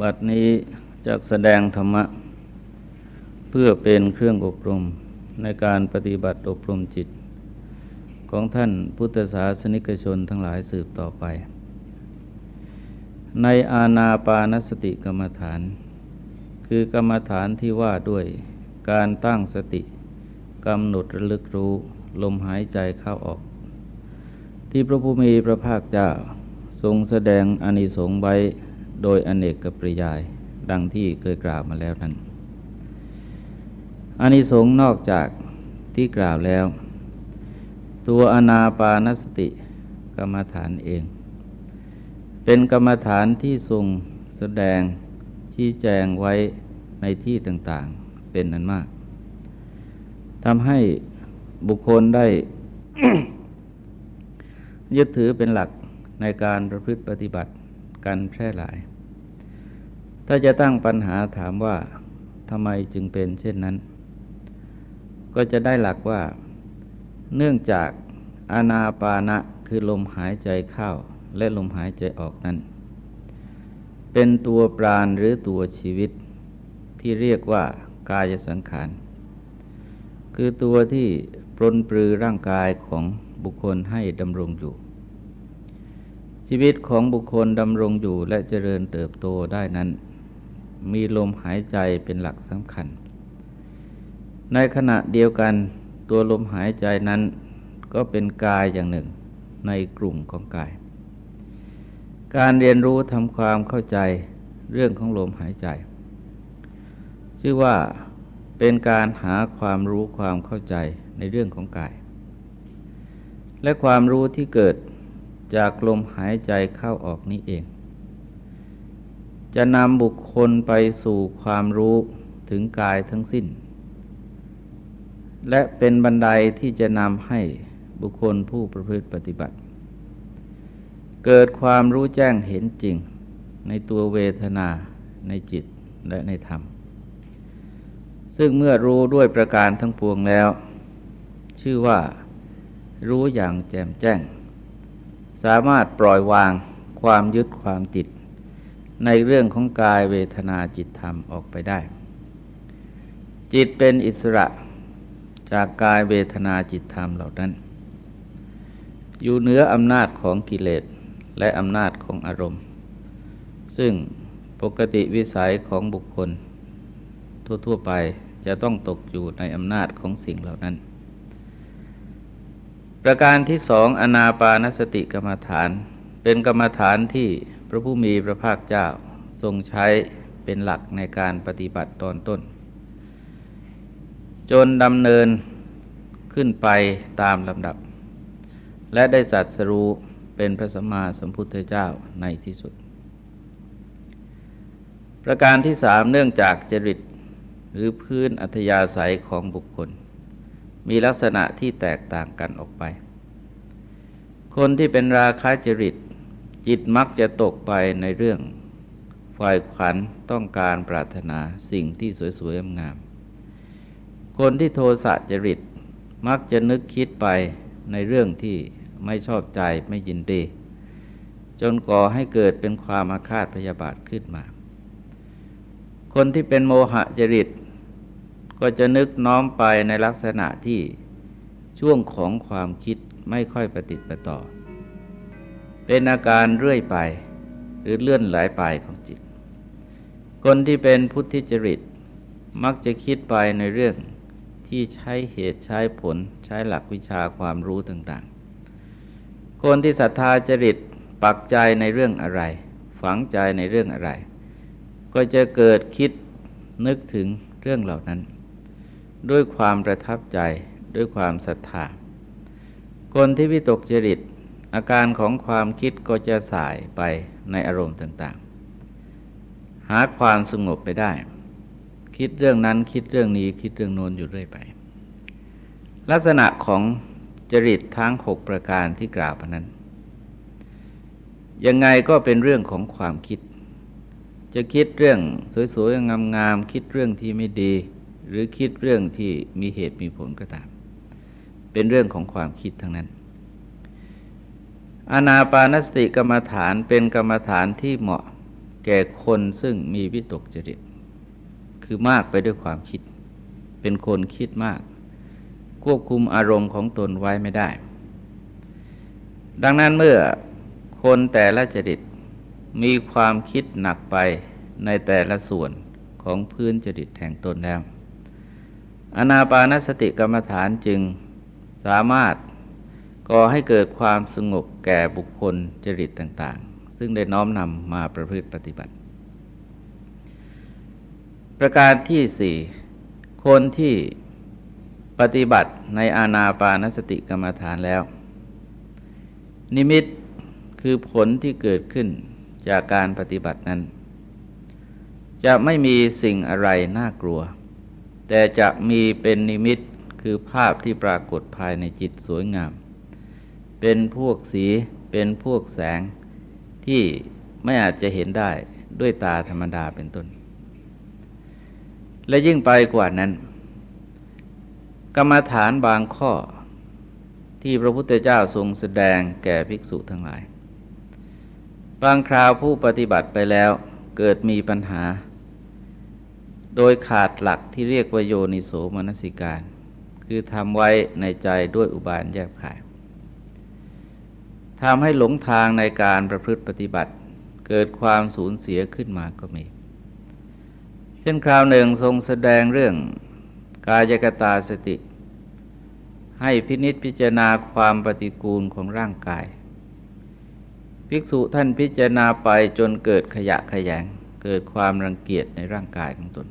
บัดนี้จะแสดงธรรมะ เพื่อเป็นเครื่องอบรมในการปฏิบัติอบรมจิต ของท่านพุทธศาสนิกชนทั้งหลายสืบต่อไป ในอาณาปานสติกรรมฐาน คือกรรมฐานที่ว่าด้วยการตั้งสติกำหนดระลึกรู้ลมหายใจเข้าออก ที่พระผู้มีพระภาคเจ้าทรงแสดงอนิสงส์ไว้ โดยอเนกกับปริยาย ดังที่เคยกล่าวมาแล้วนั้นอานิสงส์นอกจากที่กล่าวแล้ว ตัวอนาปานสติกรรมฐานเอง เป็นกรรมฐานที่ทรงแสดงชี้แจงไว้ในที่ต่างๆเป็นนั้นมากทำให้บุคคลได้ ยึดถือเป็นหลักในการประพฤติปฏิบัติ การแพร่หลาย ถ้าจะตั้งปัญหาถามว่าทำไมจึงเป็นเช่นนั้น ก็จะได้หลักว่า เนื่องจากอานาปานะคือลมหายใจเข้าและลมหายใจออกนั้น เป็นตัวปราณหรือตัวชีวิตที่เรียกว่ากายสังขาร คือตัวที่ปรนปรือร่างกายของบุคคลให้ดำรงอยู่ ชีวิตของบุคคลดำรงอยู่และเจริญเติบโตได้นั้น มีลมหายใจเป็นหลักสำคัญ ในขณะเดียวกันตัวลมหายใจนั้นก็เป็นกายอย่างหนึ่งในกลุ่มของกาย การเรียนรู้ทำความเข้าใจเรื่องของลมหายใจ ชื่อว่าเป็นการหาความรู้ความเข้าใจในเรื่องของกาย และความรู้ที่เกิด จากลมหายใจเข้าออกนี้เอง จะนำบุคคลไปสู่ความรู้ถึงกายทั้งสิ้น และเป็นบันไดที่จะนำให้บุคคลผู้ประพฤติปฏิบัติ เกิดความรู้แจ้งเห็นจริงในตัวเวทนาในจิตและในธรรม ซึ่งเมื่อรู้ด้วยประการทั้งปวงแล้ว ชื่อว่ารู้อย่างแจ่มแจ้ง สามารถปล่อยวางความยึดความจิต ในเรื่องของกายเวทนาจิตธรรมออกไปได้ จิตเป็นอิสระจากกายเวทนาจิตธรรมเหล่านั้น อยู่เหนืออำนาจของกิเลสและอำนาจของอารมณ์ ซึ่งปกติวิสัยของบุคคล ทั่วๆไปจะต้องตกอยู่ในอำนาจของสิ่งเหล่านั้น ประการที่สองอนาปานสติกรรมฐาน เป็นกรรมฐานที่พระผู้มีพระภาคเจ้าทรงใช้เป็นหลักในการปฏิบัติตอนต้น จนดำเนินขึ้นไปตามลำดับ และได้สัตสรู้เป็นพระสัมมาสัมพุทธเจ้าในที่สุด ประการที่สามเนื่องจากจริตหรือพื้นอัธยาศัยของบุคคล มีลักษณะที่แตกต่างกันออกไป คนที่เป็นราคาจริต จิตมักจะตกไปในเรื่องฝ่ายขวัญต้องการปรารถนาสิ่งที่สวยๆงาม คนที่โทสะจริตมักจะนึกคิดไปในเรื่องที่ไม่ชอบใจไม่ยินดี จนก่อให้เกิดเป็นความอาฆาตพยาบาทขึ้นมา คนที่เป็นโมหะจริต ก็จะนึกน้อมไปในลักษณะที่ช่วงของความคิดไม่ค่อยประติดประต่อ เป็นอาการเรื่อยไป หรือเลื่อนไหลไปของจิต คนที่เป็นพุทธิจริตมักจะคิดไปในเรื่องที่ใช้เหตุใช้ผลใช้หลักวิชาความรู้ต่างๆ คนที่ศรัทธาจริตปักใจในเรื่องอะไร ฝังใจในเรื่องอะไร ก็จะเกิดคิดนึกถึงเรื่องเหล่านั้น ด้วยความประทับใจด้วยความศรัทธา คนที่วิตกจริต อาการของความคิดก็จะสายไปในอารมณ์ต่างๆ หาความสงบไปได้ คิดเรื่องนั้นคิดเรื่องนี้คิดเรื่องโน้นอยู่เรื่อยไป ลักษณะของจริตทั้งหกประการที่กล่าวไปนั้น ยังไงก็เป็นเรื่องของความคิด จะคิดเรื่องสวยๆงามๆคิดเรื่องที่ไม่ดี หรือคิดเรื่องที่มีเหตุมีผลก็ตาม เป็นเรื่องของความคิดทั้งนั้น อนาปานสติกรรมฐานเป็นกรรมฐานที่เหมาะแก่คนซึ่งมีวิตกจริต คือมากไปด้วยความคิด เป็นคนคิดมาก ควบคุมอารมณ์ของตนไว้ไม่ได้ ดังนั้นเมื่อคนแต่ละจริตมีความคิดหนักไปในแต่ละส่วนของพื้นจริตแห่งตนแล้ว อนาปานสติกรรมฐานจึงสามารถก่อให้เกิดความสงบแก่บุคคลจริตต่าง ๆ ซึ่งได้น้อมนำมาประพฤติปฏิบัติ ประการที่สี่คนที่ปฏิบัติในอาณาปานสติกรรมฐานแล้ว นิมิตคือผลที่เกิดขึ้นจากการปฏิบัตินั้น จะไม่มีสิ่งอะไรน่ากลัว แต่จะมีเป็นนิมิตคือภาพที่ปรากฏภายในจิตสวยงาม เป็นพวกสีเป็นพวกแสงที่ไม่อาจจะเห็นได้ด้วยตาธรรมดาเป็นต้น และยิ่งไปกว่านั้น กรรมฐานบางข้อที่พระพุทธเจ้าทรงแสดงแก่ภิกษุทั้งหลาย บางคราวผู้ปฏิบัติไปแล้วเกิดมีปัญหา โดยขาดหลักที่เรียกว่าโยนิโสมนสิการ คือทำไว้ในใจด้วยอุบายแยบขายทำให้หลงทางในการประพฤติปฏิบัติ เกิดความสูญเสียขึ้นมาก็มี เช่นคราวหนึ่งทรงแสดงเรื่องกายกตาสติ ให้พินิษพิจารณาความปฏิกูลของร่างกาย ภิกษุท่านพิจารณาไปจนเกิดขยะขยง เกิดความรังเกียจในร่างกายของตน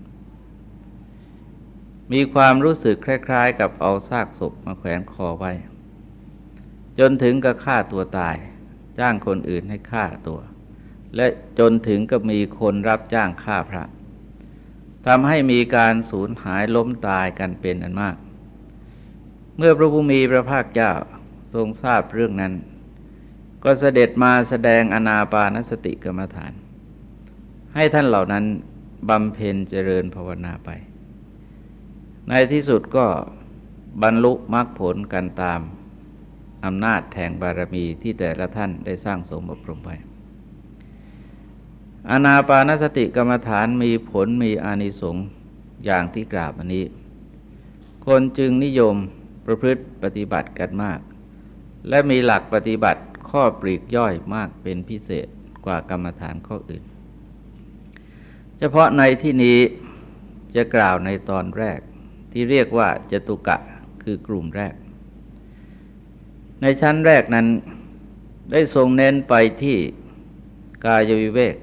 มีความรู้สึกคล้าย ๆ กับเอาซากศพมาแขวนคอไว้ จนถึงกับฆ่าตัวตาย จ้างคนอื่นให้ฆ่าตัว และจนถึงกับมีคนรับจ้างฆ่าพระทำให้มีการสูญหายล้มตายกันเป็นอันมาก เมื่อพระผู้มีพระภาคเจ้าทรงทราบเรื่องนั้น ก็เสด็จมาแสดงอนาปานสติกรรมฐาน ให้ท่านเหล่านั้นบำเพ็ญเจริญภาวนาไป ในที่สุดก็บรรลุมรรคผลกันตามอำนาจแห่งบารมีที่แต่ละท่านได้สร้างสมอบรมไปอนาปานสติกรรมฐานมีผลมีอานิสงส์อย่างที่กราบอันนี้ คนจึงนิยมประพฤติปฏิบัติกันมาก และมีหลักปฏิบัติข้อปลีกย่อยมากเป็นพิเศษกว่ากรรมฐานข้ออื่น เฉพาะในที่นี้จะกล่าวในตอนแรก ที่เรียกว่าจตุกะคือกลุ่มแรก ในชั้นแรกนั้นได้ทรงเน้นไปที่กายวิเวก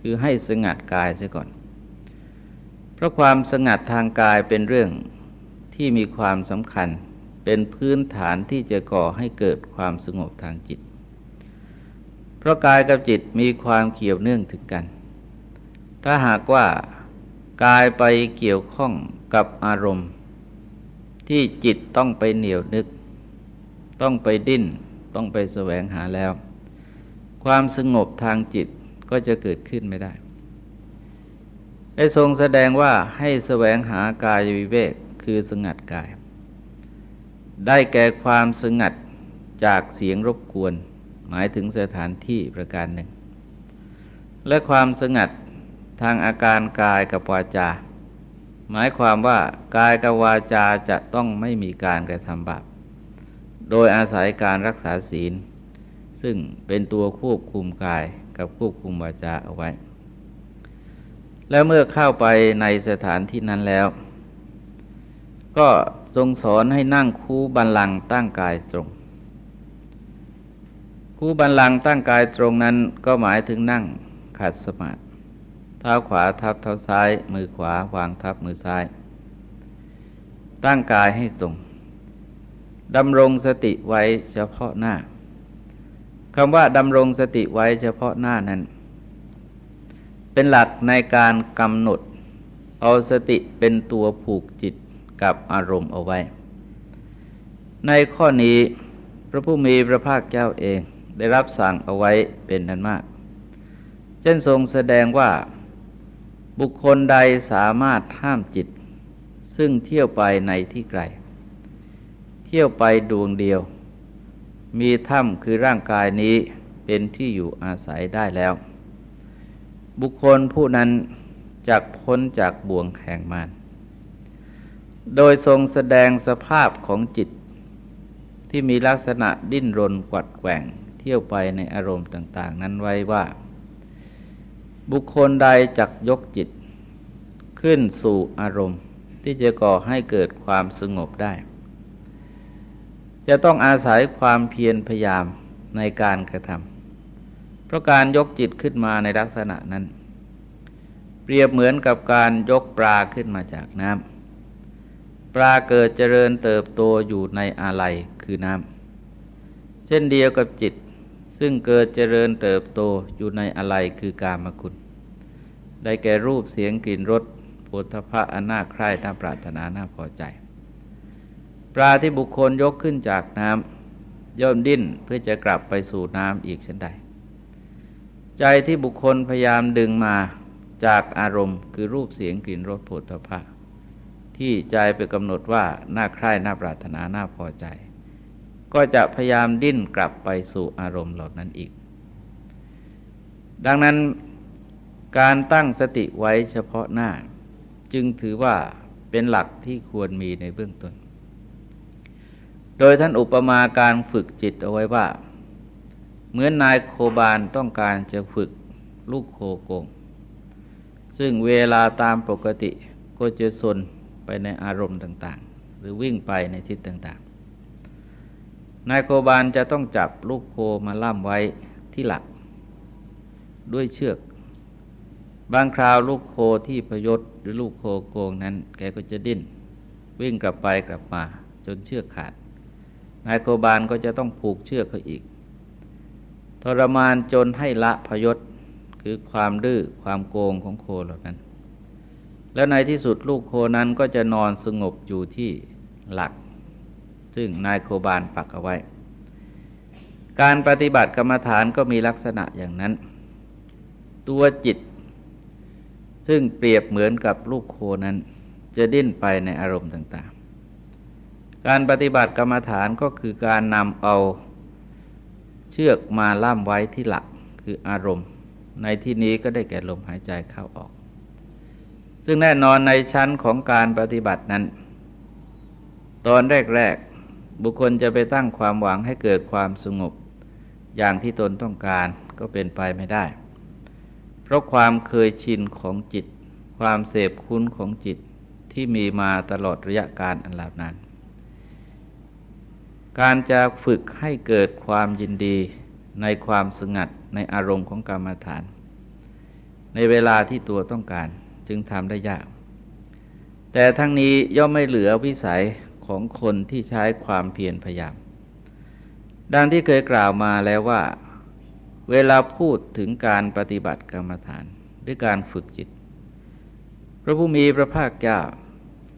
คือให้สงัดกายเสียก่อน เพราะความสงัดทางกายเป็นเรื่องที่มีความสำคัญเป็นพื้นฐานที่จะก่อให้เกิดความสงบทางจิต เพราะกายกับจิตมีความเกี่ยวเนื่องถึงกัน ถ้าหากว่ากายไปเกี่ยวข้อง กับอารมณ์ ที่จิตต้องไปเหนียวนึก ต้องไปดิ้น ต้องไปแสวงหาแล้ว ความสงบทางจิตก็จะเกิดขึ้นไม่ได้ ได้ทรงแสดงว่าให้แสวงหากายวิเวกคือสงัดกาย ได้แก่ความสงัดจากเสียงรบกวน หมายถึงสถานที่ประการหนึ่ง และความสงัดทางอาการกายกับวาจา หมายความว่ากายกับวาจาจะต้องไม่มีการกระทำบาป โดยอาศัยการรักษาศีล ซึ่งเป็นตัวควบคุมกายกับควบคุมวาจาเอาไว้ แล้วเมื่อเข้าไปในสถานที่นั้นแล้ว ก็ทรงสอนให้นั่งคูบันลังตั้งกายตรง คูบันลังตั้งกายตรงนั้นก็หมายถึงนั่งขัดสมาธิ ท้าขวาทับเท้าซ้าย มือขวาวางทับมือซ้าย ตั้งกายให้ตรงดำรงสติไว้เฉพาะหน้าคำว่าดำรงสติไว้เฉพาะหน้านั้น เป็นหลักในการกำหนด เอาสติเป็นตัวผูกจิตกับอารมณ์เอาไว้ ในข้อนี้พระผู้มีพระภาคเจ้าเองได้รับสั่งเอาไว้เป็นนั้นมาก เช่นทรงแสดงว่า บุคคลใดสามารถห้ามจิต ซึ่งเที่ยวไปในที่ไกล เที่ยวไปดวงเดียว มีถ้ำคือร่างกายนี้เป็นที่อยู่อาศัยได้แล้ว บุคคลผู้นั้นจากพ้นจากบ่วงแห่งมารโดยทรงแสดงสภาพของจิต ที่มีลักษณะดิ้นรนกวัดแกว่ง เที่ยวไปในอารมณ์ต่าง ๆ นั้นไว้ว่า บุคคลใดจักยกจิต ขึ้นสู่อารมณ์ ที่จะก่อให้เกิดความสงบได้ จะต้องอาศัยความเพียรพยายามในการกระทำเพราะการยกจิตขึ้นมาในลักษณะนั้น เปรียบเหมือนกับการยกปลาขึ้นมาจากน้ำปลาเกิดเจริญเติบโตอยู่ในอะไรคือน้ำเช่นเดียวกับจิต ซึ่งเกิดเจริญเติบโตอยู่ในอะไรคือกามคุณ ได้แก่รูปเสียงกลิ่นรสโผฏฐะอันน่าใคร่น่าปรารถนาน่าพอใจ ปลาที่บุคคลยกขึ้นจากน้ำย่อมดิ้นเพื่อจะกลับไปสู่น้ำอีกเช่นใด ใจที่บุคคลพยายามดึงมาจากอารมณ์ คือรูปเสียงกลิ่นรสโผฏฐะที่ใจไปกำหนดว่าน่าใคร่น่าปรารถนาน่าพอใจ ก็จะพยายามดิ้นกลับไปสู่อารมณ์เหล่านั้นอีก ดังนั้นการตั้งสติไว้เฉพาะหน้า จึงถือว่าเป็นหลักที่ควรมีในเบื้องต้น โดยท่านอุปมาการฝึกจิตเอาไว้ว่า เหมือนนายโคบาลต้องการจะฝึกลูกโคโกง ซึ่งเวลาตามปกติก็จะสนไปในอารมณ์ต่างๆ หรือวิ่งไปในทิศต่างๆ นายโคบาลจะต้องจับลูกโคมาล่ามไว้ที่หลัก ด้วยเชือก บางคราวลูกโคที่พยศหรือลูกโคโกงนั้น แกก็จะดิ้น วิ่งกลับไปกลับมา จนเชือกขาด นายโคบาลก็จะต้องผูกเชือกเขาอีก ทรมานจนให้ละพยศคือความดื้อความโกงของโคเหล่านั้น แล้วในที่สุดลูกโคนั้นก็จะนอนสงบอยู่ที่หลัก ซึ่งนายโคบาลปักเอาไว้ การปฏิบัติกรรมฐานก็มีลักษณะอย่างนั้น ตัวจิต ซึ่งเปรียบเหมือนกับลูกโคนั้น จะดิ้นไปในอารมณ์ต่างๆ การปฏิบัติกรรมฐานก็คือการนำเอาเชือกมาล่ามไว้ที่หลักคืออารมณ์ ในที่นี้ก็ได้แก่ลมหายใจเข้าออก ซึ่งแน่นอนในชั้นของการปฏิบัตินั้น ตอนแรกๆ บุคคลจะไปตั้งความหวังให้เกิดความสงบ อย่างที่ตนต้องการก็เป็นไปไม่ได้ เพราะความเคยชินของจิต ความเสพคุ้นของจิตที่มีมาตลอดระยะการอันลาวนานการจะฝึกให้เกิดความยินดีในความสงัดในอารมณ์ของกรรมฐาน ในเวลาที่ตัวต้องการจึงทำได้ยาก แต่ทั้งนี้ย่อมไม่เหลือวิสัย ของคนที่ใช้ความเพียรพยายาม ดังที่เคยกล่าวมาแล้วว่า เวลาพูดถึงการปฏิบัติกรรมฐานด้วยการฝึกจิต พระผู้มีพระภาคเจ้า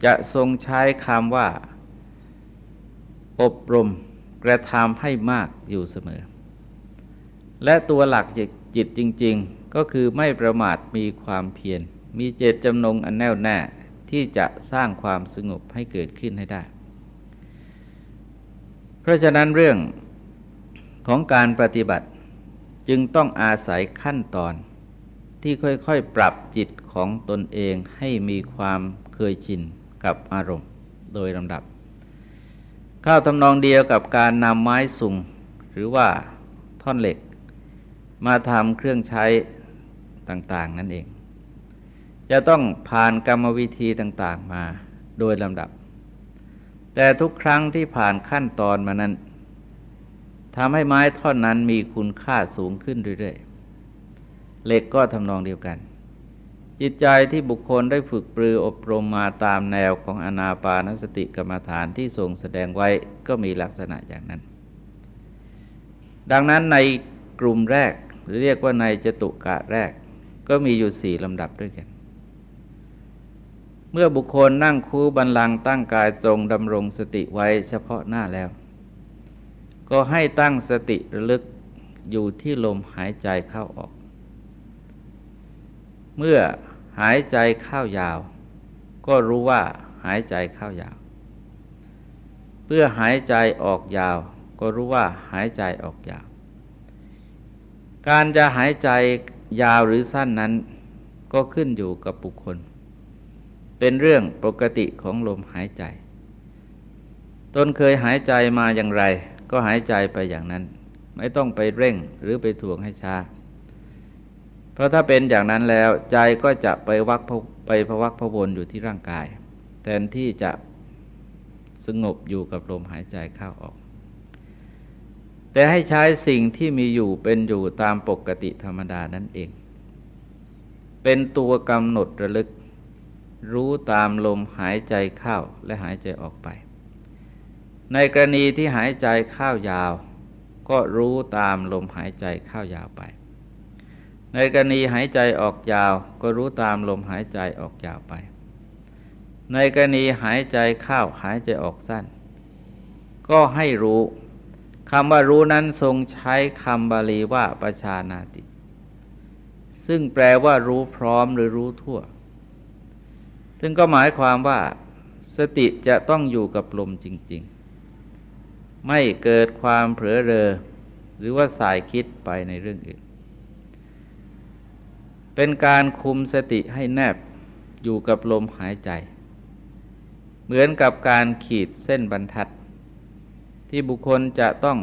จะทรงใช้คำว่า อบรมกระทำให้มากอยู่เสมอ และตัวหลักจิตจริง ๆ ก็คือไม่ประมาทมีความเพียรมีเจตจำนงอันแน่วแน่ที่จะสร้างความสงบให้เกิดขึ้นให้ได้ ราะฉะนั้นเรื่องของการปฏิบัติจึงต้องอาศัยขั้นตอนที่ค่อยๆ ปรับจิตของตนเองให้มีความเคยชินกับอารมณ์โดยลำดับข้าวทำนองเดียวกับการนำไม้สุงหรือว่าท่อนเหล็ก มาทำเครื่องใช้ต่างๆนั่นเอง จะต้องผ่านกรรมวิธีต่างๆมาโดยลำดับ แต่ทุกครั้งที่ผ่านขั้นตอนมานั้นทำให้ไม้ท่อนนั้นมีคุณค่าสูงขึ้นเรื่อยๆ เหล็กก็ทำนองเดียวกัน จิตใจที่บุคคลได้ฝึกปรืออบรมมาตามแนวของอนาปานสติกรรมฐานที่ทรงแสดงไว้ก็มีลักษณะอย่างนั้น ดังนั้นในกลุ่มแรกหรือเรียกว่าในจตุกะแรกก็มีอยู่สี่ลำดับด้วยกัน มื่อบุคคลนั่งคูบันลังตั้งกายตรงดำรงสติไว้เฉพาะหน้าแล้ว ก็ให้ตั้งสติระลึกอยู่ที่ลมหายใจเข้าออก เมื่อหายใจเข้ายาว ก็รู้ว่าหายใจเข้ายาว เพื่อหายใจออกยาว ก็รู้ว่าหายใจออกยาว การจะหายใจยาวหรือสั้นนั้นก็ขึ้นอยู่กับบุคคล เป็นเรื่องปกติของลมหายใจ ตนเคยหายใจมาอย่างไร ก็หายใจไปอย่างนั้น ไม่ต้องไปเร่งหรือไปถ่วงให้ช้า เพราะถ้าเป็นอย่างนั้นแล้วใจก็จะไปวักไปพวักพวนอยู่ที่ร่างกาย แทนที่จะสงบอยู่กับลมหายใจเข้าออก แต่ให้ใช้สิ่งที่มีอยู่เป็นอยู่ตามปกติธรรมดานั่นเอง เป็นตัวกำหนดระลึก รู้ตามลมหายใจเข้าและหายใจออกไป ในกรณีที่หายใจเข้ายาว ก็รู้ตามลมหายใจเข้ายาวไป ในกรณีหายใจออกยาว ก็รู้ตามลมหายใจออกยาวไป ในกรณีหายใจเข้าหายใจออกสั้น ก็ให้รู้คำว่ารู้นั้นทรงใช้คำบาลีว่าประชานาติ ซึ่งแปลว่ารู้พร้อมหรือรู้ทั่ว ซึ่งก็หมายความว่าสติจะต้องอยู่กับลมจริง ๆ ไม่เกิดความเผลอเรอ หรือว่าสายคิดไปในเรื่องอื่น เป็นการคุมสติให้แนบอยู่กับลมหายใจ เหมือนกับการขีดเส้นบรรทัด ที่บุคคลจะต้อง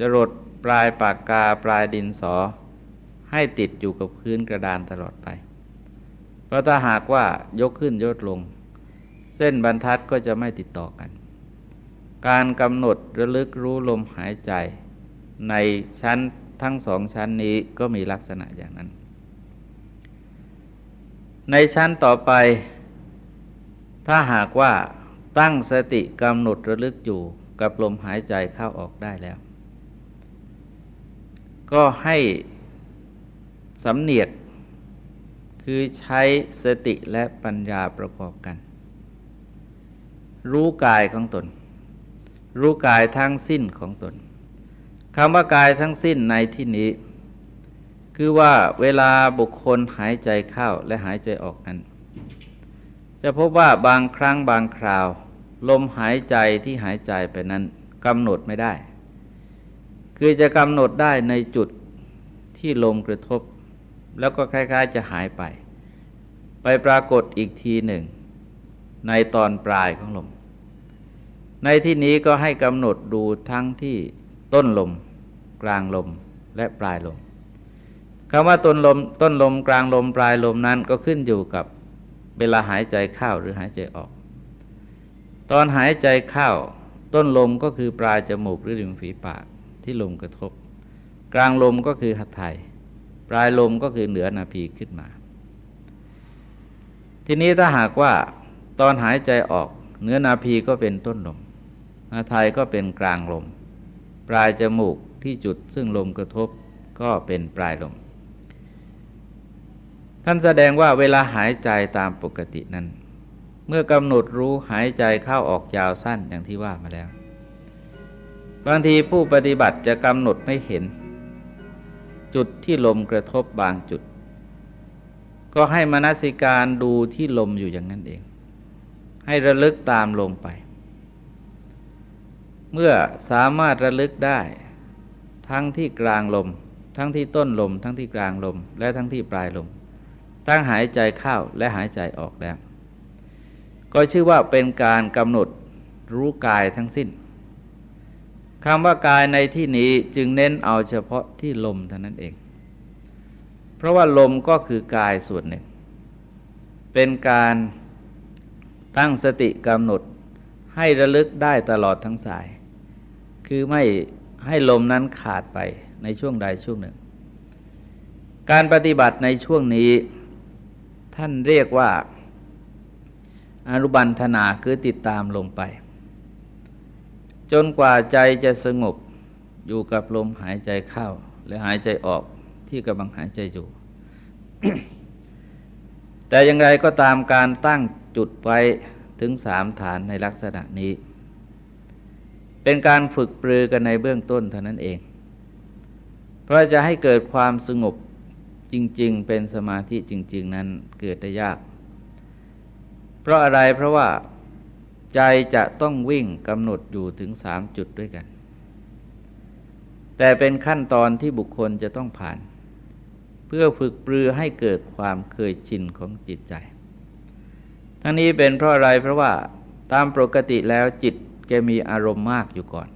จรดปลายปากกาปลายดินสอ ให้ติดอยู่กับพื้นกระดานตลอดไป เพราะถ้าหากว่ายกขึ้นยกลง เส้นบรรทัดก็จะไม่ติดต่อกัน การกำหนดระลึกรู้ลมหายใจ ในชั้นทั้งสองชั้นนี้ก็มีลักษณะอย่างนั้น ในชั้นต่อไปถ้าหากว่าตั้งสติกำหนดระลึกอยู่กับลมหายใจเข้าออกได้แล้ว ก็ให้สำเนียก คือใช้สติและปัญญาประกอบกัน รู้กายของตน รู้กายทั้งสิ้นของตนคำว่ากายทั้งสิ้นในที่นี้ คือว่าเวลาบุคคลหายใจเข้าและหายใจออกนั้น จะพบว่าบางครั้งบางคราว ลมหายใจที่หายใจไปนั้นกำหนดไม่ได้ คือจะกำหนดได้ในจุดที่ลมกระทบ แล้วก็คล้าย ๆ จะหายไป ไปปรากฏอีกทีหนึ่ง ในตอนปลายของลม ในที่นี้ก็ให้กำหนดดูทั้งที่ต้นลม กลางลมและปลายลมคำว่าต้นลมต้นลมกลางลมปลายลมนั้นก็ขึ้นอยู่กับเวลาหายใจเข้าหรือหายใจออก ตอนหายใจเข้าต้นลมก็คือปลายจมูกหรือริมฝีปากที่ลมกระทบ กลางลมก็คือหัตถย ปลายลมก็คือเหนือนาภีขึ้นมา ทีนี้ถ้าหากว่าตอนหายใจออกเนื้อนาภีก็เป็นต้นลมนาไทยก็เป็นกลางลม ปลายจมูกที่จุดซึ่งลมกระทบก็เป็นปลายลม ท่านแสดงว่าเวลาหายใจตามปกตินั้น เมื่อกำหนดรู้หายใจเข้าออกยาวสั้นอย่างที่ว่ามาแล้ว บางทีผู้ปฏิบัติจะกำหนดไม่เห็น จุดที่ลมกระทบบางจุด ก็ให้มนสิการดูที่ลมอยู่อย่างนั้นเอง ให้ระลึกตามลมไป เมื่อสามารถระลึกได้ ทั้งที่กลางลม ทั้งที่ต้นลม ทั้งที่กลางลม และทั้งที่ปลายลมทั้งหายใจเข้าและหายใจออกแล้ว ก็ชื่อว่าเป็นการกำหนดรู้กายทั้งสิ้น คำว่ากายในที่นี้จึงเน้นเอาเฉพาะที่ลมเท่านั้นเอง เพราะว่าลมก็คือกายส่วนหนึ่ง เป็นการตั้งสติกำหนดให้ระลึกได้ตลอดทั้งสาย คือไม่ให้ลมนั้นขาดไปในช่วงใดช่วงหนึ่ง การปฏิบัติในช่วงนี้ ท่านเรียกว่าอนุบันธนาคือติดตามลงไป จนกว่าใจจะสงบอยู่กับลมหายใจเข้า และหายใจออกที่กำลังหายใจอยู่ แต่อย่างไรก็ตามการตั้งจุดไว้ถึงสามฐานในลักษณะนี้ เป็นการฝึกปรือกันในเบื้องต้นเท่านั้นเอง เพราะจะให้เกิดความสงบจริง ๆ เป็นสมาธิจริง ๆ นั้นเกิดได้ยาก เพราะอะไรเพราะว่า ใจจะต้องวิ่งกำหนดอยู่ถึงสามจุดด้วยกัน แต่เป็นขั้นตอนที่บุคคลจะต้องผ่าน เพื่อฝึกปรือให้เกิดความเคยชินของจิตใจ ทั้งนี้เป็นเพราะอะไรเพราะว่าตามปกติแล้วจิตแกมีอารมณ์มากอยู่ก่อน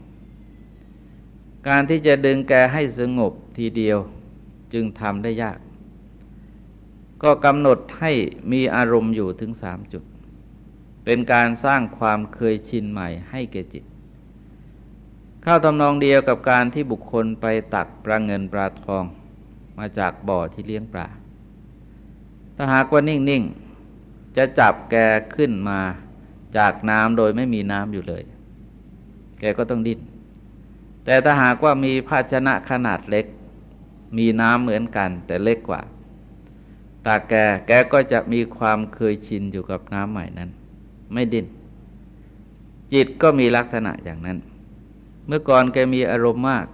การที่จะดึงแกให้สงบทีเดียวจึงทำได้ยาก ก็กำหนดให้มีอารมณ์อยู่ถึงสามจุด เป็นการสร้างความเคยชินใหม่ให้แก่จิต เข้าทำนองเดียวกับการที่บุคคลไปตักปลาเงินปลาทองมาจากบ่อที่เลี้ยงปลาถ้าหากว่านิ่ง ๆ จะจับแกขึ้นมาจากน้ำโดยไม่มีน้ำอยู่เลย แกก็ต้องดิ้น แต่ถ้าหากว่ามีภาชนะขนาดเล็ก มีน้ำเหมือนกันแต่เล็กกว่าตาแก แกก็จะมีความเคยชินอยู่กับน้ำใหม่นั้น ไม่ดิ้น จิตก็มีลักษณะอย่างนั้น เมื่อก่อนแกมีอารมณ์มาก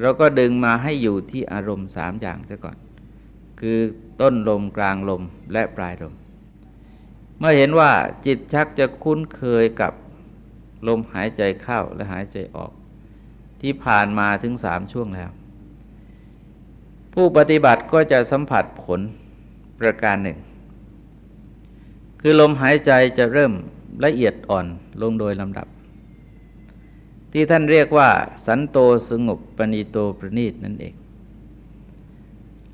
เราก็ดึงมาให้อยู่ที่อารมณ์สามอย่างซะก่อน คือต้นลมกลางลมและปลายลม เมื่อเห็นว่าจิตชักจะคุ้นเคยกับลมหายใจเข้าและหายใจออก ที่ผ่านมาถึงสามช่วงแล้ว ผู้ปฏิบัติก็จะสัมผัสผลประการหนึ่ง คือลมหายใจจะเริ่มละเอียดอ่อนลงโดยลำดับ ที่ท่านเรียกว่า สันโตสงบปณิโตประณีตนั่นเอง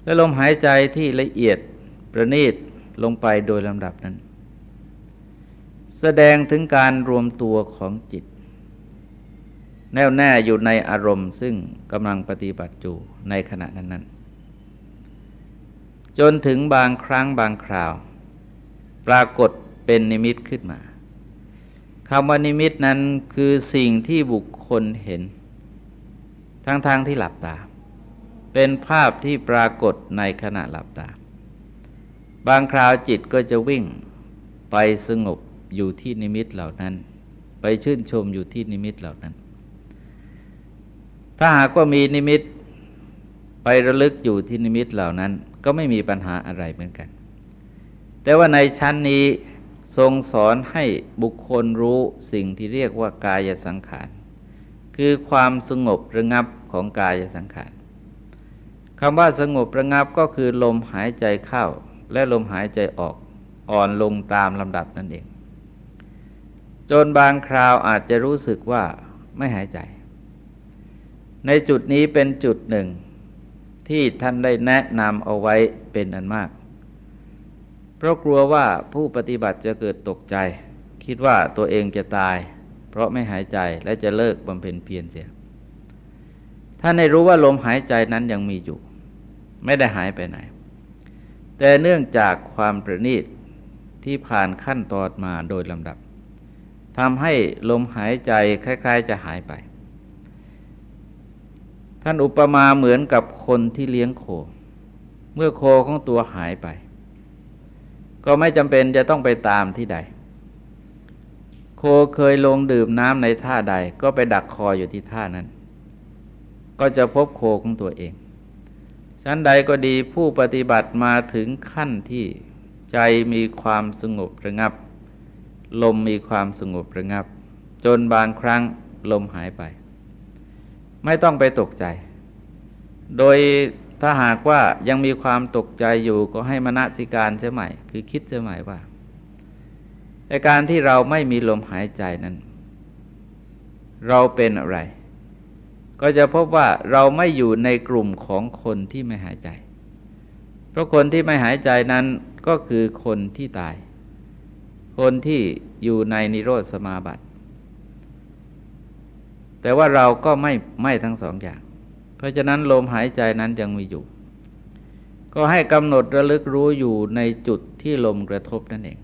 และลมหายใจที่ละเอียดประณีตลงไปโดยลำดับนั้น แสดงถึงการรวมตัวของจิต แน่วแน่อยู่ในอารมณ์ ซึ่งกำลังปฏิบัติอยู่ในขณะนั้นๆจนถึงบางครั้งบางคราว ปรากฏเป็นนิมิตขึ้นมาคำว่านิมิตนั้นคือสิ่งที่บุคคลเห็น ทั้งๆทที่หลับตา เป็นภาพที่ปรากฏในขณะหลับตา บางคราวจิตก็จะวิ่งไปสงบอยู่ที่นิมิตเหล่านั้น ไปชื่นชมอยู่ที่นิมิตเหล่านั้น ถ้าหากว่ามีนิมิตไประลึกอยู่ที่นิมิตเหล่านั้น ก็ไม่มีปัญหาอะไรเหมือนกัน แต่ว่าในชั้นนี้ทรงสอนให้บุคคลรู้สิ่งที่เรียกว่ากายสังขาร คือความสงบระงับของกายสังขารคำว่าสงบระงับก็คือลมหายใจเข้า และลมหายใจออกอ่อนลงตามลำดับนั่นเอง จนบางคราวอาจจะรู้สึกว่าไม่หายใจ ในจุดนี้เป็นจุดหนึ่งที่ท่านได้แนะนำเอาไว้เป็นอันมาก เพราะกลัวว่าผู้ปฏิบัติจะเกิดตกใจ คิดว่าตัวเองจะตาย เพราะไม่หายใจและจะเลิกบำเพ็ญเพียรเสีย ท่านในรู้ว่าลมหายใจนั้นยังมีอยู่ ไม่ได้หายไปไหน แต่เนื่องจากความประณีตที่ผ่านขั้นตอนมาโดยลำดับทำให้ลมหายใจคล้าย ๆ จะหายไป ท่านอุปมาเหมือนกับคนที่เลี้ยงโค เมื่อโคของตัวหายไป ก็ไม่จำเป็นจะต้องไปตามที่ใด โคเคยลงดื่มน้ำในท่าใด ก็ไปดักคออยู่ที่ท่านั้น ก็จะพบโคของตัวเอง ชั้นใดก็ดีผู้ปฏิบัติมาถึงขั้นที่ใจมีความสงบระงับ ลมมีความสงบระงับ จนบางครั้งลมหายไป ไม่ต้องไปตกใจ โดย ถ้าหากว่ายังมีความตกใจอยู่ก็ให้มณสิการเสียใหม่ คือคิดเสียใหม่ว่าในการที่เราไม่มีลมหายใจนั้น เราเป็นอะไร ก็จะพบว่าเราไม่อยู่ในกลุ่มของคนที่ไม่หายใจ เพราะคนที่ไม่หายใจนั้นก็คือคนที่ตาย คนที่อยู่ในนิโรธสมาบัติ แต่ว่าเราก็ไม่ไม่ทั้งสองอย่าง เพราะฉะนั้นลมหายใจนั้นยังมีอยู่ ก็ให้กำหนดระลึกรู้อยู่ในจุดที่ลมกระทบนั่นเอง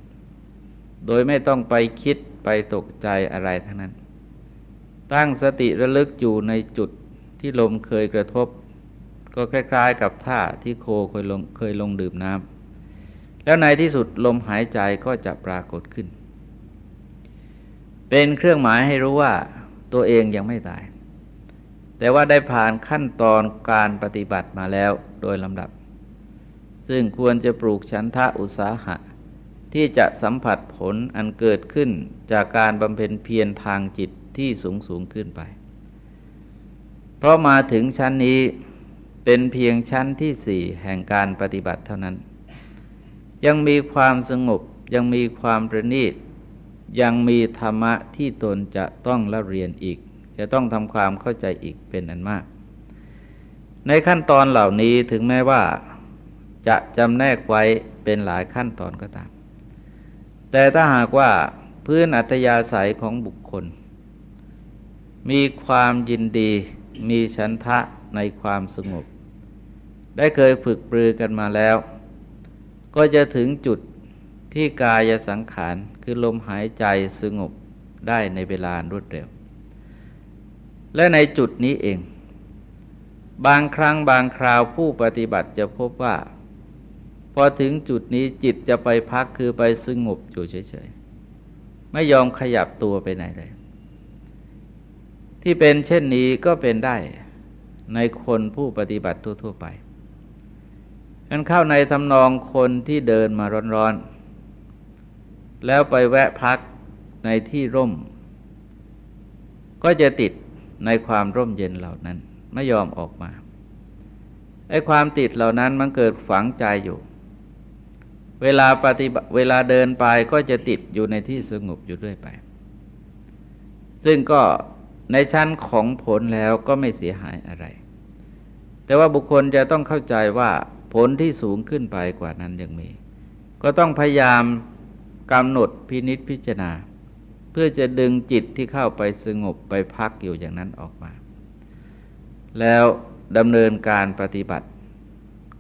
โดยไม่ต้องไปคิดไปตกใจอะไรทั้งนั้น ตั้งสติระลึกอยู่ในจุดที่ลมเคยกระทบ ก็คล้ายๆ กับท่าที่โคเคยลงเคยลงดื่มน้ำแล้วในที่สุดลมหายใจก็จะปรากฏขึ้น เป็นเครื่องหมายให้รู้ว่าตัวเองยังไม่ตาย แต่ว่าได้ผ่านขั้นตอนการปฏิบัติมาแล้วโดยลำดับ ซึ่งควรจะปลูกฉันทะอุตสาหะ ที่จะสัมผัสผลอันเกิดขึ้นจากการบำเพ็ญเพียรทางจิตที่สูงสูงขึ้นไป เพราะมาถึงชั้นนี้เป็นเพียงชั้นที่สี่แห่งการปฏิบัติเท่านั้น ยังมีความสงบยังมีความประณีตยังมีธรรมะที่ตนจะต้องละเรียนอีก จะต้องทำความเข้าใจอีกเป็นอันมาก ในขั้นตอนเหล่านี้ถึงแม้ว่าจะจำแนกไว้เป็นหลายขั้นตอนก็ตาม แต่ถ้าหากว่าพื้นอัตยาศัยของบุคคล มีความยินดี มีฉันทะในความสงบ ได้เคยฝึกปรือกันมาแล้ว ก็จะถึงจุดที่กายสังขารคือลมหายใจสงบได้ในเวลารวดเร็ว และในจุดนี้เอง บางครั้งบางคราวผู้ปฏิบัติจะพบว่า พอถึงจุดนี้จิตจะไปพักคือไปสงบอยู่เฉยๆ ไม่ยอมขยับตัวไปไหนเลย ที่เป็นเช่นนี้ก็เป็นได้ในคนผู้ปฏิบัติทั่วๆไปกันเข้าในทำนองคนที่เดินมาร้อนๆ แล้วไปแวะพักในที่ร่ม ก็จะติด ในความร่มเย็นเหล่านั้นไม่ยอมออกมาไอ้ความติดเหล่านั้นมันเกิดฝังใจอยู่ เวลาปฏิเวลาเดินไปก็จะติดอยู่ในที่สงบอยู่เรื่อยไป ซึ่งก็ในชั้นของผลแล้วก็ไม่เสียหายอะไร แต่ว่าบุคคลจะต้องเข้าใจว่าผลที่สูงขึ้นไปกว่านั้นยังมี ก็ต้องพยายามกำหนดพินิษพิจารณา เพื่อจะดึงจิตที่เข้าไปสงบไปพักอยู่อย่างนั้นออกมา แล้วดำเนินการปฏิบัติ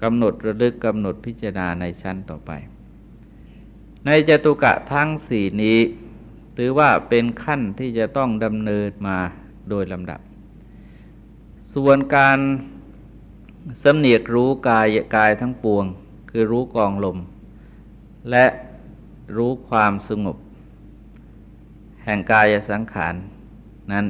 กำหนดระลึกกำหนดพิจารณาในชั้นต่อไป ในจตุกะทั้งสี่นี้ ถือว่าเป็นขั้นที่จะต้องดำเนินมาโดยลำดับ ส่วนการสำเนียกรู้กายกายทั้งปวง คือรู้กองลม และรู้ความสงบ ห่งกายสังขารนั้น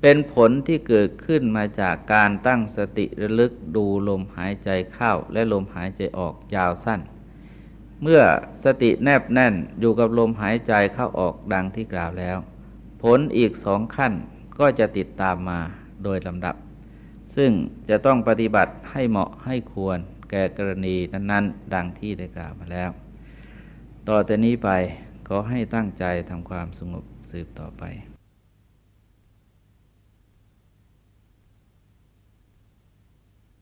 เป็นผลที่เกิดขึ้นมาจากการตั้งสติระลึกดูลมหายใจเข้าและลมหายใจออกยาวสั้น เมื่อสติแนบแน่นอยู่กับลมหายใจเข้าออกดังที่กล่าวแล้ว ผลอีกสองขั้นก็จะติดตามมาโดยลำดับ ซึ่งจะต้องปฏิบัติให้เหมาะให้ควรแก่กรณีนั้น ๆ ดังที่ได้กล่าวมาแล้ว ต่อแต่นี้ไปขอให้ตั้งใจทำความสงบ สืบต่อไป